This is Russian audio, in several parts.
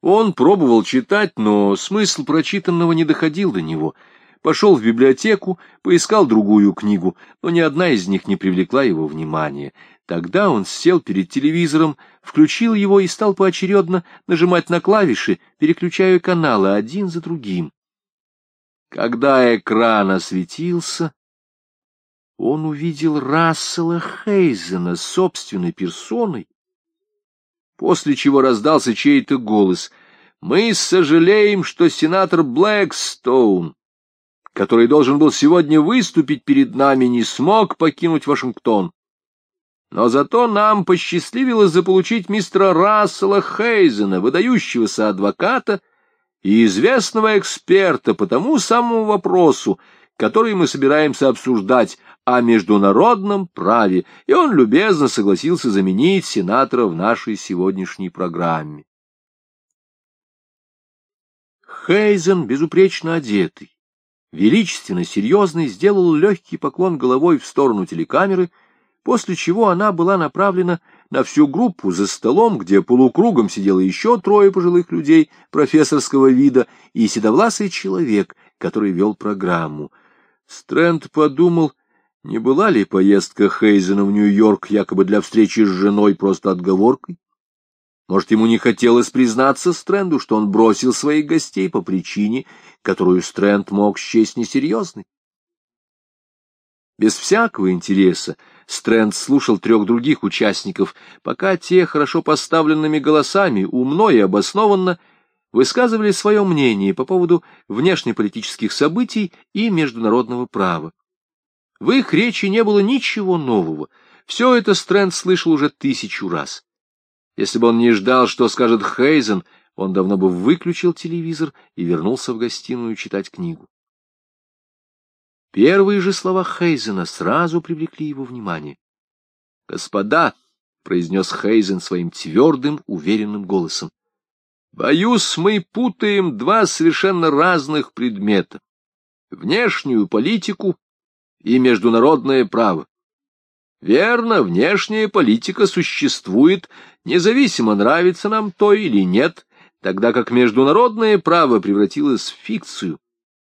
Он пробовал читать, но смысл прочитанного не доходил до него. Пошел в библиотеку, поискал другую книгу, но ни одна из них не привлекла его внимания. Тогда он сел перед телевизором, включил его и стал поочередно нажимать на клавиши, переключая каналы один за другим. Когда экран осветился, он увидел Рассела Хейзена собственной персоной, после чего раздался чей-то голос. «Мы сожалеем, что сенатор Блэкстоун, который должен был сегодня выступить перед нами, не смог покинуть Вашингтон. Но зато нам посчастливилось заполучить мистера Рассела Хейзена, выдающегося адвоката и известного эксперта по тому самому вопросу, который мы собираемся обсуждать, о международном праве, и он любезно согласился заменить сенатора в нашей сегодняшней программе. Хейзен, безупречно одетый, величественно серьезный, сделал легкий поклон головой в сторону телекамеры, после чего она была направлена на всю группу за столом, где полукругом сидело еще трое пожилых людей профессорского вида и седовласый человек, который вел программу. Стрэнд подумал, не была ли поездка Хейзена в Нью-Йорк якобы для встречи с женой просто отговоркой? Может, ему не хотелось признаться Стрэнду, что он бросил своих гостей по причине, которую Стрэнд мог счесть несерьезной? Без всякого интереса Стрэнд слушал трех других участников, пока те хорошо поставленными голосами, умно и обоснованно, высказывали свое мнение по поводу внешнеполитических событий и международного права. В их речи не было ничего нового, все это Стрэнд слышал уже тысячу раз. Если бы он не ждал, что скажет Хейзен, он давно бы выключил телевизор и вернулся в гостиную читать книгу. Первые же слова Хейзена сразу привлекли его внимание. «Господа!» — произнес Хейзен своим твердым, уверенным голосом. Боюсь, мы путаем два совершенно разных предмета — внешнюю политику и международное право. Верно, внешняя политика существует, независимо, нравится нам то или нет, тогда как международное право превратилось в фикцию.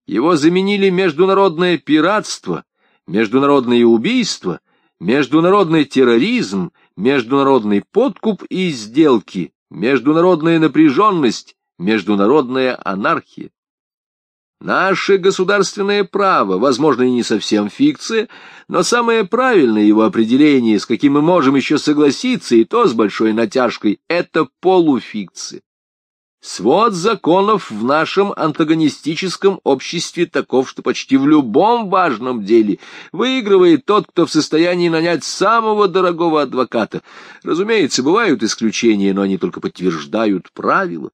Его заменили международное пиратство, международные убийства, международный терроризм, международный подкуп и сделки, международная напряженность, международная анархия. Наше государственное право, возможно, и не совсем фикция, но самое правильное его определение, с каким мы можем еще согласиться, и то с большой натяжкой, это полуфикция. Свод законов в нашем антагонистическом обществе таков, что почти в любом важном деле выигрывает тот, кто в состоянии нанять самого дорогого адвоката. Разумеется, бывают исключения, но они только подтверждают правила.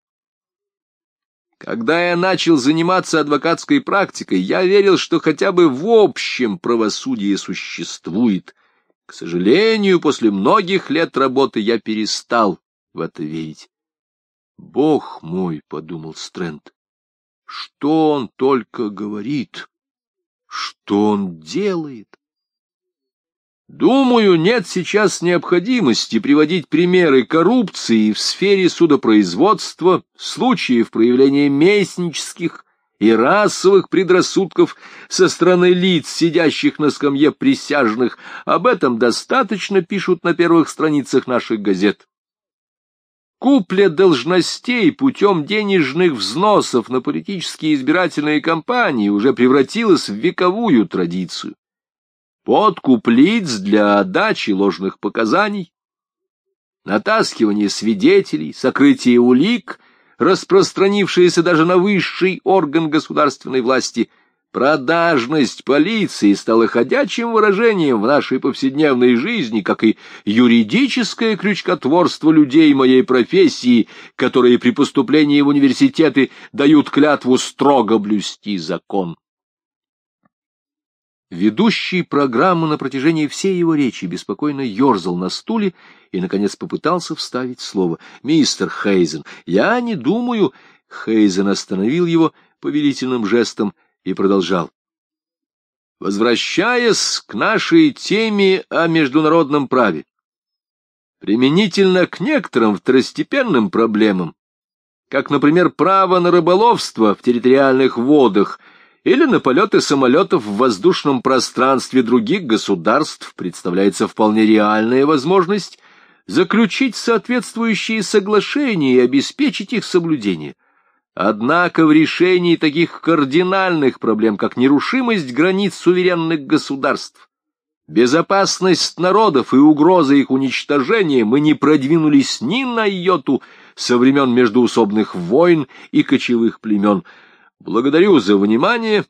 Когда я начал заниматься адвокатской практикой, я верил, что хотя бы в общем правосудие существует. К сожалению, после многих лет работы я перестал в это верить. Бог мой, — подумал Стрэнд, — что он только говорит, что он делает. Думаю, нет сейчас необходимости приводить примеры коррупции в сфере судопроизводства, случаев проявления местнических и расовых предрассудков со стороны лиц, сидящих на скамье присяжных. Об этом достаточно пишут на первых страницах наших газет. Купля должностей путем денежных взносов на политические избирательные кампании уже превратилась в вековую традицию. Подкуп лиц для отдачи ложных показаний, натаскивание свидетелей, сокрытие улик, распространившееся даже на высший орган государственной власти – Продажность полиции стала ходячим выражением в нашей повседневной жизни, как и юридическое крючкотворство людей моей профессии, которые при поступлении в университеты дают клятву строго блюсти закон. Ведущий программу на протяжении всей его речи беспокойно ерзал на стуле и, наконец, попытался вставить слово. «Мистер Хейзен, я не думаю...» Хейзен остановил его повелительным жестом — и продолжал. Возвращаясь к нашей теме о международном праве, применительно к некоторым второстепенным проблемам, как, например, право на рыболовство в территориальных водах или на полеты самолетов в воздушном пространстве других государств, представляется вполне реальная возможность заключить соответствующие соглашения и обеспечить их соблюдение. Однако в решении таких кардинальных проблем, как нерушимость границ суверенных государств, безопасность народов и угроза их уничтожения, мы не продвинулись ни на йоту со времен междуусобных войн и кочевых племен. Благодарю за внимание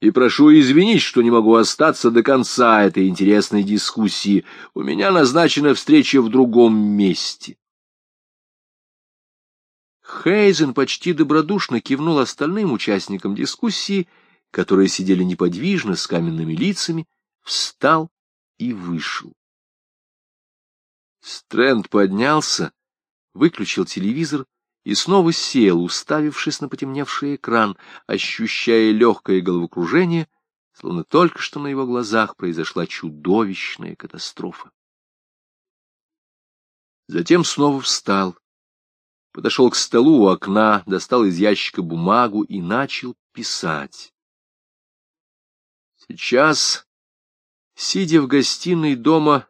и прошу извинить, что не могу остаться до конца этой интересной дискуссии. У меня назначена встреча в другом месте. Хейзен почти добродушно кивнул остальным участникам дискуссии, которые сидели неподвижно, с каменными лицами, встал и вышел. Стрэнд поднялся, выключил телевизор и снова сел, уставившись на потемневший экран, ощущая легкое головокружение, словно только что на его глазах произошла чудовищная катастрофа. Затем снова встал, подошел к столу у окна, достал из ящика бумагу и начал писать. Сейчас, сидя в гостиной дома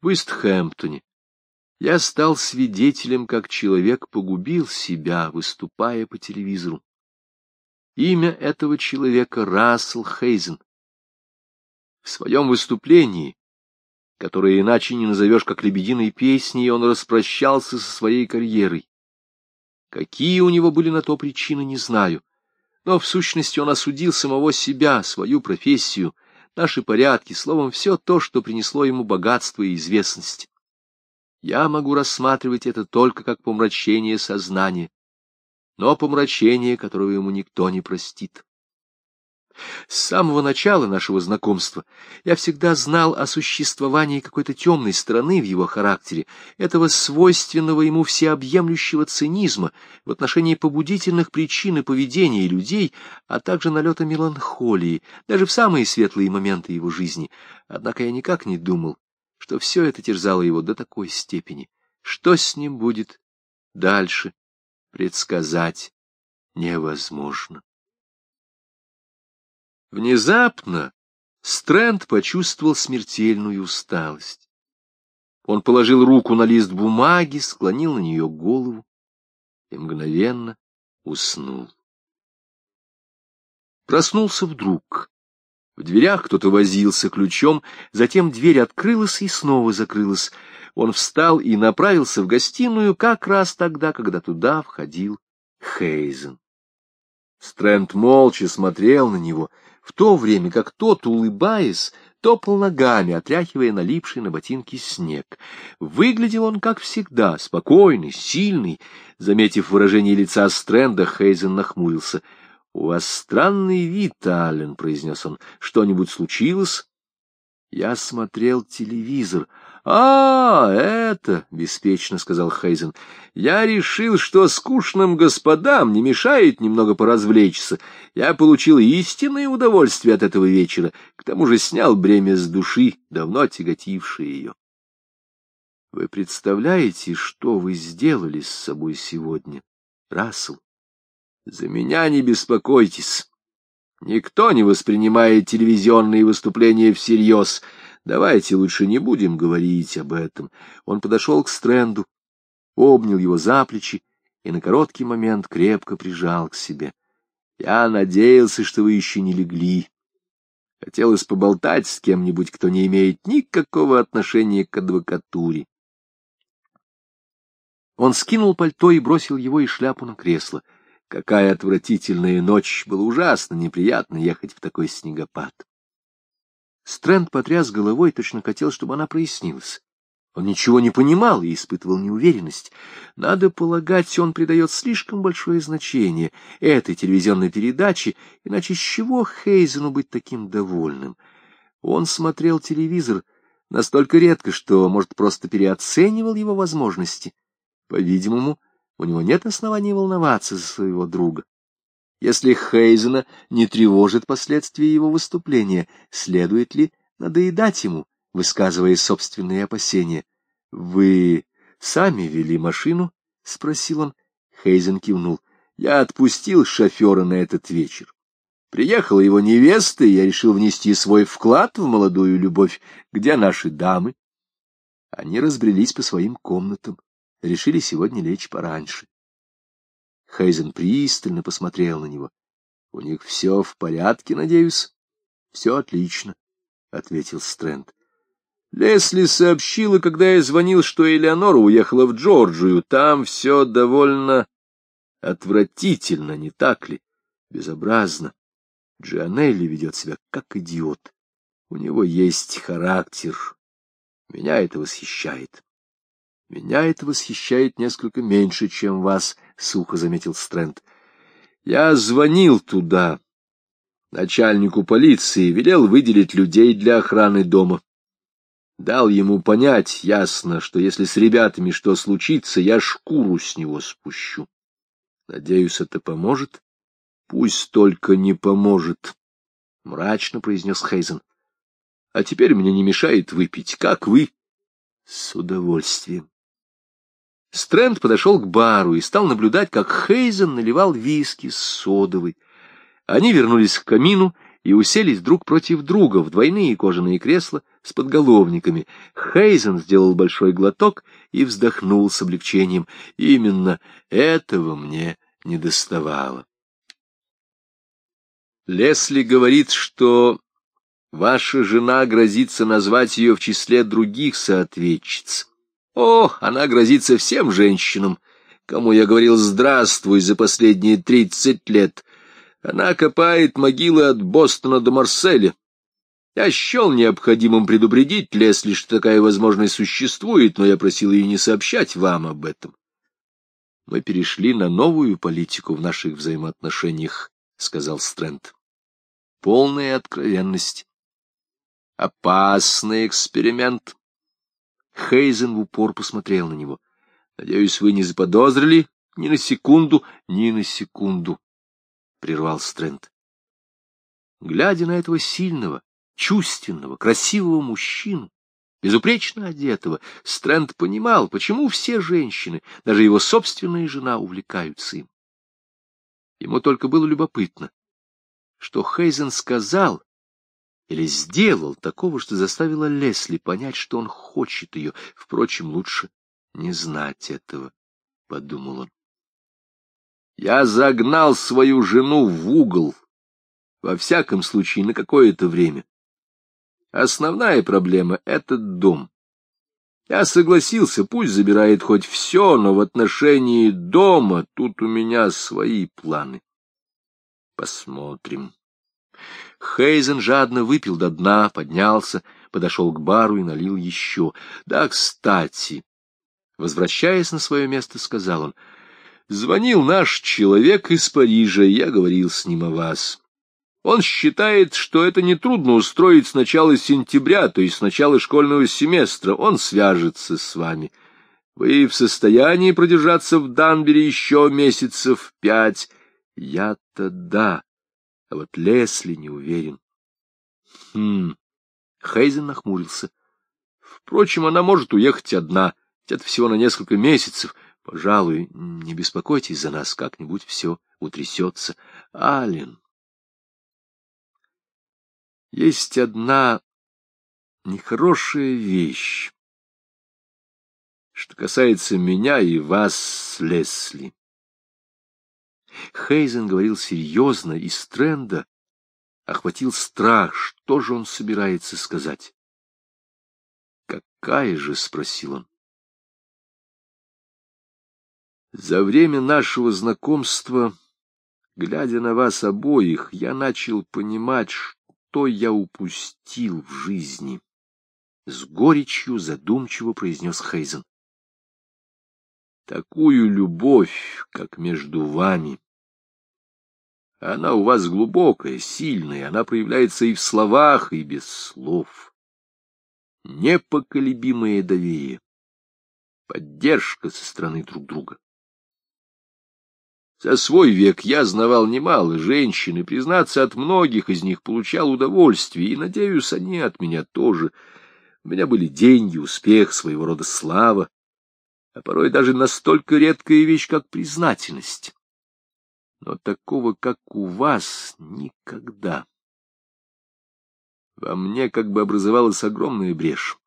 в Истхэмптоне, я стал свидетелем, как человек погубил себя, выступая по телевизору. Имя этого человека — Рассел Хейзен. В своем выступлении, которое иначе не назовешь как лебединой песней, он распрощался со своей карьерой. Какие у него были на то причины, не знаю. Но в сущности он осудил самого себя, свою профессию, наши порядки, словом, все то, что принесло ему богатство и известность. Я могу рассматривать это только как помрачение сознания, но помрачение, которого ему никто не простит. С самого начала нашего знакомства я всегда знал о существовании какой-то темной стороны в его характере, этого свойственного ему всеобъемлющего цинизма в отношении побудительных причин и поведения людей, а также налета меланхолии, даже в самые светлые моменты его жизни. Однако я никак не думал, что все это терзало его до такой степени. Что с ним будет дальше, предсказать невозможно. Внезапно Стрэнд почувствовал смертельную усталость. Он положил руку на лист бумаги, склонил на нее голову и мгновенно уснул. Проснулся вдруг. В дверях кто-то возился ключом, затем дверь открылась и снова закрылась. Он встал и направился в гостиную как раз тогда, когда туда входил Хейзен. Стрэнд молча смотрел на него, в то время как тот, улыбаясь, топал ногами, отряхивая налипший на ботинки снег. Выглядел он, как всегда, спокойный, сильный. Заметив выражение лица Стрэнда, Хейзен нахмурился —— У вас странный вид, Аллен, — произнес он. — Что-нибудь случилось? Я смотрел телевизор. — А, это, — беспечно сказал Хейзен. — Я решил, что скучным господам не мешает немного поразвлечься. Я получил истинное удовольствие от этого вечера, к тому же снял бремя с души, давно тяготившее ее. Вы представляете, что вы сделали с собой сегодня, Рассел? За меня не беспокойтесь. Никто не воспринимает телевизионные выступления всерьез. Давайте лучше не будем говорить об этом. Он подошел к Стрэнду, обнял его за плечи и на короткий момент крепко прижал к себе. Я надеялся, что вы еще не легли. Хотелось поболтать с кем-нибудь, кто не имеет никакого отношения к адвокатуре. Он скинул пальто и бросил его и шляпу на кресло — Какая отвратительная ночь! Было ужасно неприятно ехать в такой снегопад. Стрэнд потряс головой, точно хотел, чтобы она прояснилась. Он ничего не понимал и испытывал неуверенность. Надо полагать, он придает слишком большое значение этой телевизионной передаче, иначе с чего Хейзену быть таким довольным? Он смотрел телевизор настолько редко, что, может, просто переоценивал его возможности. По-видимому, у него нет оснований волноваться за своего друга. Если Хейзена не тревожит последствия его выступления, следует ли надоедать ему, высказывая собственные опасения? — Вы сами вели машину? — спросил он. Хейзен кивнул. Я отпустил шофера на этот вечер. Приехала его невеста, и я решил внести свой вклад в молодую любовь. Где наши дамы? Они разбрелись по своим комнатам, решили сегодня лечь пораньше. Хейзен пристально посмотрел на него. — У них все в порядке, надеюсь? — Все отлично, — ответил Стрэнд. Лесли сообщила, когда я звонил, что Элеонора уехала в Джорджию. Там все довольно отвратительно, не так ли? Безобразно. Джианелли ведет себя как идиот. У него есть характер. Меня это восхищает. Меня это восхищает несколько меньше, чем вас, — сухо заметил Стрэнд. Я звонил туда, начальнику полиции, велел выделить людей для охраны дома. Дал ему понять ясно, что если с ребятами что случится, я шкуру с него спущу. Надеюсь, это поможет? Пусть только не поможет, — мрачно произнес Хейзен. А теперь мне не мешает выпить. Как вы? С удовольствием. Стрэнд подошел к бару и стал наблюдать, как Хейзен наливал виски с содовой. Они вернулись к камину и уселись друг против друга в двойные кожаные кресла с подголовниками. Хейзен сделал большой глоток и вздохнул с облегчением. Именно этого мне не доставало. Лесли говорит, что ваша жена грозится назвать ее в числе других соответчиц. О, она грозится всем женщинам, кому я говорил «здравствуй» за последние тридцать лет. Она копает могилы от Бостона до Марселя. Я счел необходимым предупредить Лесли, что такая возможность существует, но я просил ее не сообщать вам об этом. Мы перешли на новую политику в наших взаимоотношениях, — сказал Стрэнд. Полная откровенность. Опасный эксперимент. Хейзен в упор посмотрел на него. Надеюсь, вы не заподозрили ни на секунду, ни на секунду, — прервал Стрэнд. Глядя на этого сильного, чувственного, красивого мужчину, безупречно одетого, Стрэнд понимал, почему все женщины, даже его собственная жена, увлекаются им. Ему только было любопытно, что Хейзен сказал или сделал такого, что заставило Лесли понять, что он хочет ее. Впрочем, лучше не знать этого, — подумал он. Я загнал свою жену в угол, во всяком случае, на какое-то время. Основная проблема — этот дом. Я согласился, пусть забирает хоть все, но в отношении дома тут у меня свои планы. Посмотрим. Хейзен жадно выпил до дна, поднялся, подошел к бару и налил еще. Да, кстати, возвращаясь на свое место, сказал он, звонил наш человек из Парижа, я говорил с ним о вас. Он считает, что это нетрудно устроить с начала сентября, то есть с начала школьного семестра. Он свяжется с вами. Вы в состоянии продержаться в Данбере еще месяцев пять? Я-то да, а вот Лесли не уверен. Хм, Хейзен нахмурился. Впрочем, она может уехать одна, где-то всего на несколько месяцев. Пожалуй, не беспокойтесь за нас, как-нибудь все утрясется. Ален. Есть одна нехорошая вещь, что касается меня и вас, Лесли. Хейзен говорил серьезно, и Стрэнда охватил страх, что же он собирается сказать. «Какая же?» — спросил он. За время нашего знакомства, глядя на вас обоих, я начал понимать, что я упустил в жизни? С горечью задумчиво произнес Хейзен. Такую любовь, как между вами. Она у вас глубокая, сильная, она проявляется и в словах, и без слов. Непоколебимое доверие, поддержка со стороны друг друга. За свой век я знавал немало женщин, и, признаться, от многих из них получал удовольствие, и, надеюсь, они от меня тоже. У меня были деньги, успех, своего рода слава. а порой даже настолько редкая вещь, как признательность. Но такого, как у вас, никогда. Во мне как бы образовалась огромная брешь,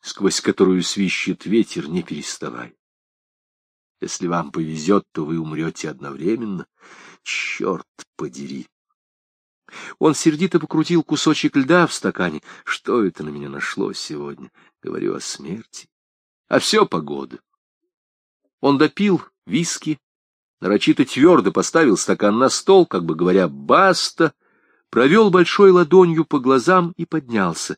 сквозь которую свищет ветер, не переставая. Если вам повезет, то вы умрете одновременно. Черт подери! Он сердито покрутил кусочек льда в стакане. Что это на меня нашло сегодня? Говорю о смерти. А все погода. Он допил виски, нарочито твердо поставил стакан на стол, как бы говоря «баста», провел большой ладонью по глазам и поднялся.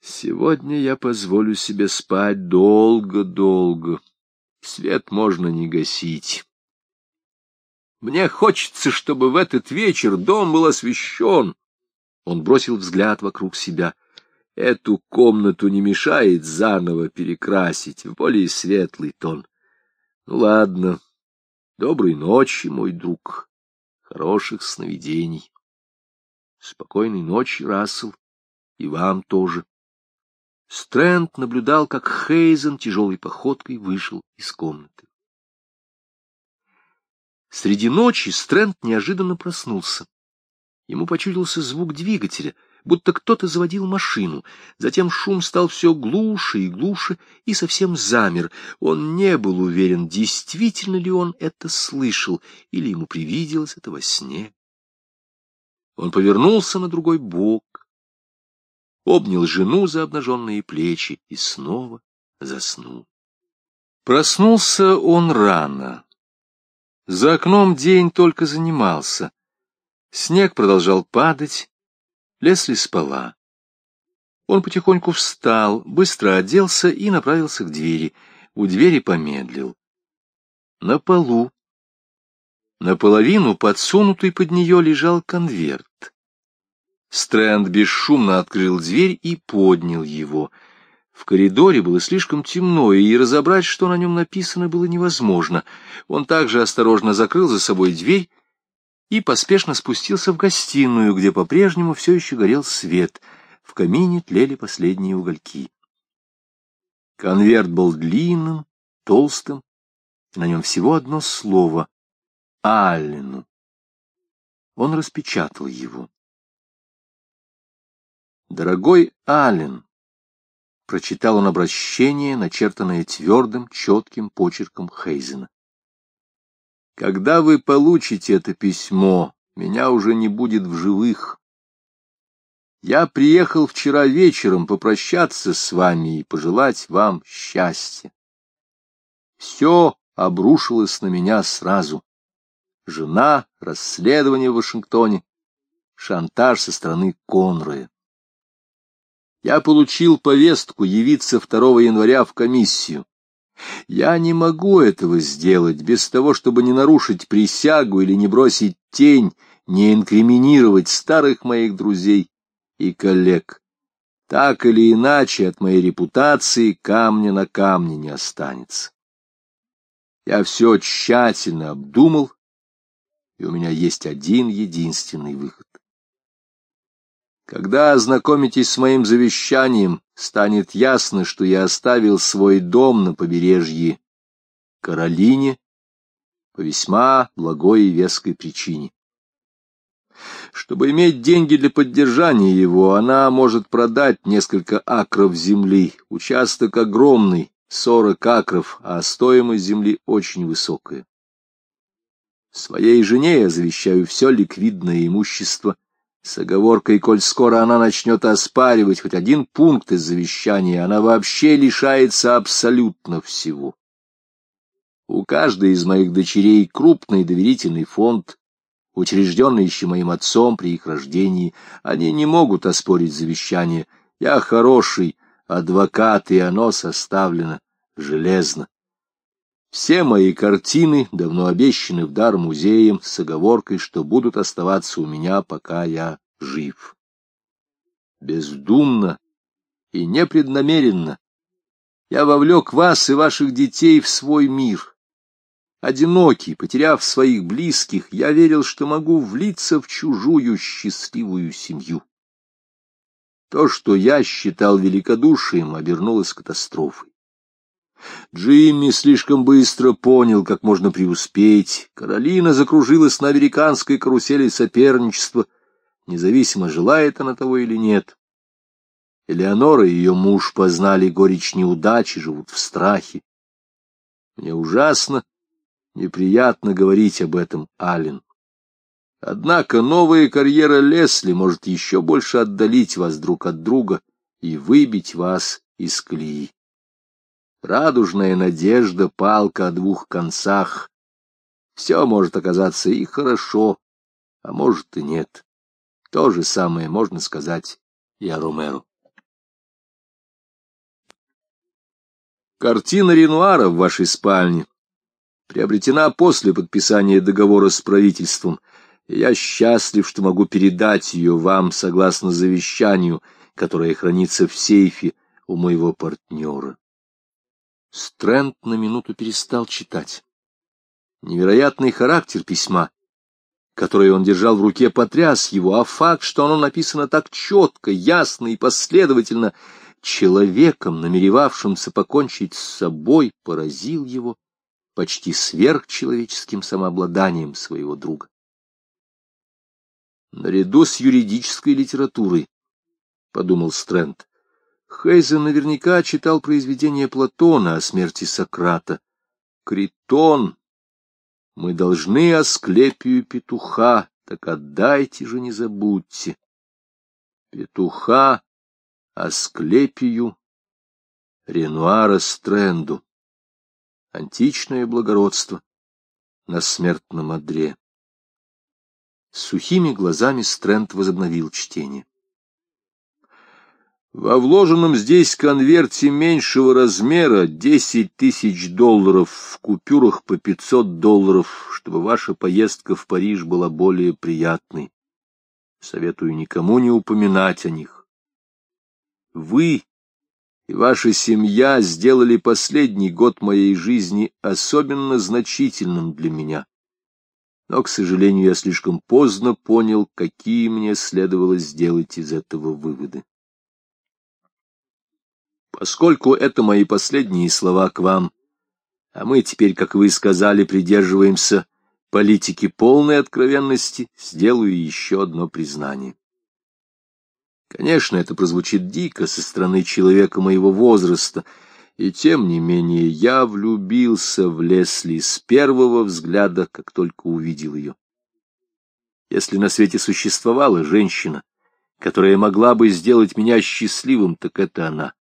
Сегодня я позволю себе спать долго-долго. Свет можно не гасить. Мне хочется, чтобы в этот вечер дом был освещен. Он бросил взгляд вокруг себя. Эту комнату не мешает заново перекрасить в более светлый тон. Ну ладно. Доброй ночи, мой друг. Хороших сновидений. Спокойной ночи, Рассел. И вам тоже. Стрэнд наблюдал, как Хейзен тяжелой походкой вышел из комнаты. Среди ночи Стрэнд неожиданно проснулся. Ему почудился звук двигателя, будто кто-то заводил машину. Затем шум стал все глуше и глуше и совсем замер. Он не был уверен, действительно ли он это слышал, или ему привиделось это во сне. Он повернулся на другой бок, обнял жену за обнаженные плечи и снова заснул. Проснулся он рано. За окном день только занимался. Снег продолжал падать, Лесли спала. Он потихоньку встал, быстро оделся и направился к двери. У двери помедлил. На полу Наполовину подсунутый под нее лежал конверт. Стрэнд бесшумно открыл дверь и поднял его. В коридоре было слишком темно, и разобрать, что на нем написано, было невозможно. Он также осторожно закрыл за собой дверь и поспешно спустился в гостиную, где по-прежнему все еще горел свет. В камине тлели последние угольки. Конверт был длинным, толстым, на нем всего одно слово Аллену. Он распечатал его. «Дорогой Аллен», — прочитал он обращение, начертанное твердым, четким почерком Хейзена. «Когда вы получите это письмо, меня уже не будет в живых. Я приехал вчера вечером попрощаться с вами и пожелать вам счастья. Все обрушилось на меня сразу жена, расследование в Вашингтоне, шантаж со стороны Конроя. Я получил повестку явиться 2 января в комиссию. Я не могу этого сделать без того, чтобы не нарушить присягу или не бросить тень, не инкриминировать старых моих друзей и коллег. Так или иначе от моей репутации камня на камне не останется. Я все тщательно обдумал и у меня есть один единственный выход. Когда ознакомитесь с моим завещанием, станет ясно, что я оставил свой дом на побережье Каролине по весьма благой и веской причине. Чтобы иметь деньги для поддержания его, она может продать несколько акров земли. Участок огромный, сорок акров, а стоимость земли очень высокая. Своей жене я завещаю все ликвидное имущество, с оговоркой, коль скоро она начнет оспаривать хоть один пункт из завещания, она вообще лишается абсолютно всего. У каждой из моих дочерей крупный доверительный фонд, учрежденный еще моим отцом при их рождении. Они не могут оспорить завещание. Я хороший адвокат, и оно составлено железно. Все мои картины давно обещаны в дар музеям с оговоркой, что будут оставаться у меня, пока я жив. Бездумно и непреднамеренно я вовлек вас и ваших детей в свой мир. Одинокий, потеряв своих близких, я верил, что могу влиться в чужую счастливую семью. То, что я считал великодушием, обернулось катастрофой. Джимми слишком быстро понял, как можно преуспеть. Каролина закружилась на американской карусели соперничества, независимо, желает она того или нет. Элеонора и ее муж познали горечь неудачи, живут в страхе. Мне ужасно неприятно говорить об этом, Аллен. Однако новая карьера Лесли может еще больше отдалить вас друг от друга и выбить вас из колеи. Радужная надежда, палка о двух концах. Все может оказаться и хорошо, а может и нет. То же самое можно сказать и о Ромеро. Картина Ренуара в вашей спальне приобретена после подписания договора с правительством, я счастлив, что могу передать ее вам согласно завещанию, которое хранится в сейфе у моего партнера. Стрэнд на минуту перестал читать. Невероятный характер письма, которое он держал в руке, потряс его, а факт, что оно написано так четко, ясно и последовательно, человеком, намеревавшимся покончить с собой, поразил его почти сверхчеловеческим самообладанием своего друга. Наряду с юридической литературой, — подумал Стрэнд, Хейзен наверняка читал произведение Платона о смерти Сократа. Критон. Мы должны Асклепию петуха, так отдайте же, не забудьте. Петуха, Асклепию, Ренуара Стрэнду. Античное благородство на смертном одре. сухими глазами Стрэнд возобновил чтение. Во вложенном здесь конверте меньшего размера десять тысяч долларов в купюрах по пятьсот долларов, чтобы ваша поездка в Париж была более приятной. Советую никому не упоминать о них. Вы и ваша семья сделали последний год моей жизни особенно значительным для меня. Но, к сожалению, я слишком поздно понял, какие мне следовало сделать из этого выводы. Поскольку это мои последние слова к вам, а мы теперь, как вы сказали, придерживаемся политики полной откровенности, сделаю еще одно признание. Конечно, это прозвучит дико со стороны человека моего возраста, и тем не менее я влюбился в Лесли с первого взгляда, как только увидел ее. Если на свете существовала женщина, которая могла бы сделать меня счастливым, так это она.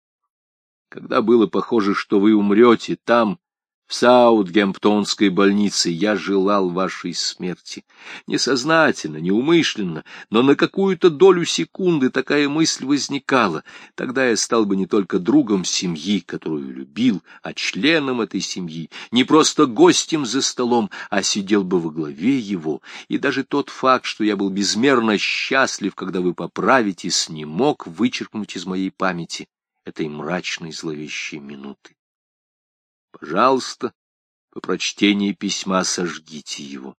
Когда было похоже, что вы умрете там, в Саутгемптонской больнице, я желал вашей смерти. Несознательно, неумышленно, но на какую-то долю секунды такая мысль возникала. Тогда я стал бы не только другом семьи, которую любил, а членом этой семьи, не просто гостем за столом, а сидел бы во главе его. И даже тот факт, что я был безмерно счастлив, когда вы поправитесь, не мог вычеркнуть из моей памяти этой мрачной зловещей минуты. Пожалуйста, по прочтении письма сожгите его.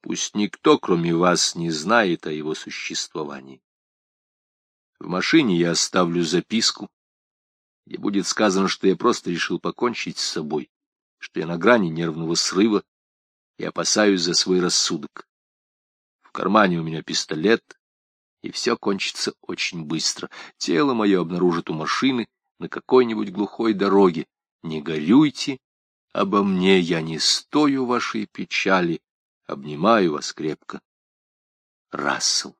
Пусть никто, кроме вас, не знает о его существовании. В машине я оставлю записку, где будет сказано, что я просто решил покончить с собой, что я на грани нервного срыва и опасаюсь за свой рассудок. В кармане у меня пистолет, и все кончится очень быстро. Тело мое обнаружат у машины на какой-нибудь глухой дороге. Не горюйте обо мне, я не стою вашей печали, обнимаю вас крепко. Рассел.